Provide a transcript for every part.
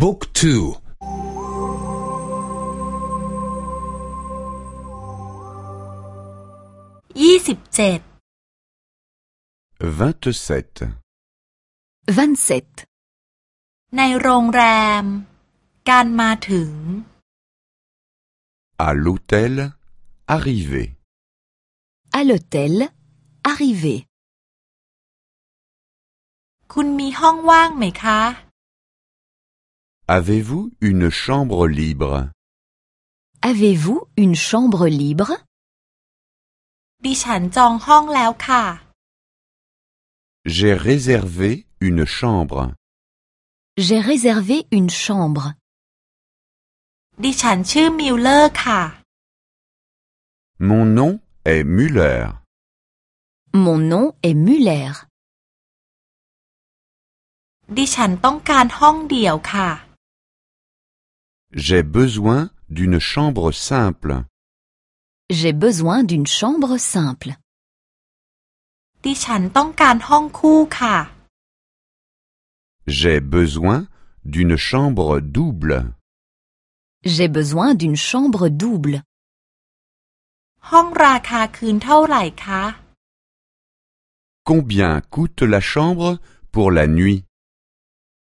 บุ๊กทูยี่สิบเจ็ด 27. 27. ในโรงแรม การมาถึง À l'hôtel, arrivé. À l'hôtel, arrivé. คุณมีห้องว่างไหมคะ Avez-vous une chambre libre Avez-vous une chambre libre ดิฉันจองห้องแล้วค่ะ J'ai réservé une chambre. J'ai réservé une chambre. ดิฉันชื่อมิลเลอร์ค่ะ Mon nom est Muller. Mon nom est Muller. ดิฉันต้องการห้องเดี่ยวค่ะ J'ai besoin d'une chambre simple. J'ai besoin d'une chambre simple. ดิฉันต้องการห้องคู่ค่ะ J'ai besoin d'une chambre double. J'ai besoin d'une chambre double. ห้องราคาคืนเท่าไหร่คะ Combien coûte la chambre pour la nuit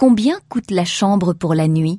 Combien coûte la chambre pour la nuit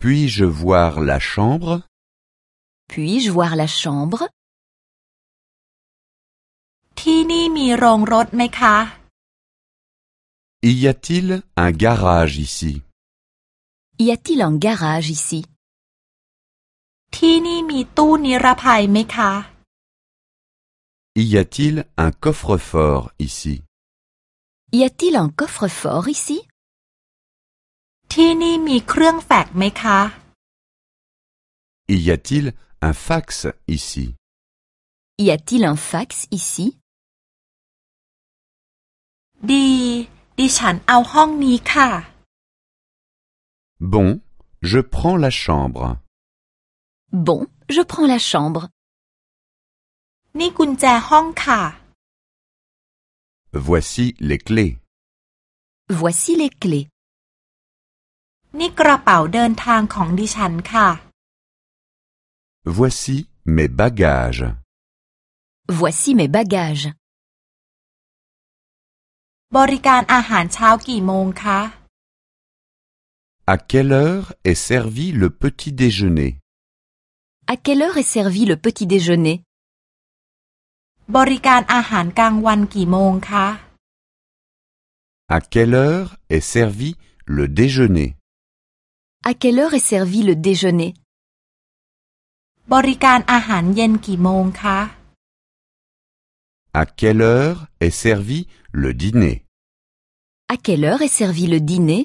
Puis-je voir la chambre? Puis-je voir la chambre? Y a-t-il un garage ici? Y a-t-il un garage ici? Y a-t-il un coffre-fort ici? Y a-t-il un coffre-fort ici? ที่นี่มีเครื่องแฟกซ์ไหมคะ Y a-t-il un fax ici Y a-t-il un fax ici ดี ดิฉันเอาห้องนี้ค่ะ Bon, je prends la chambre. Bon, je prends la chambre. นี่กุญแจห้องค่ะ Voici les clés. Voici les clés. นี่กระเป๋าเดินทางของดิฉันค่ะ Voici mes bagages. Voici mes bagages. บริการอาหารเช้ากี่โมงคะ À quelle heure est servi le petit déjeuner À quelle heure est servi le petit déjeuner บริการอาหารกลางวันกี่โมงคะ À quelle heure est servi le déjeuner À quelle heure est servi le déjeuner บริการอาหารเย็นกี่โมงคะ À quelle heure est servi le dîner À quelle heure est servi le dîner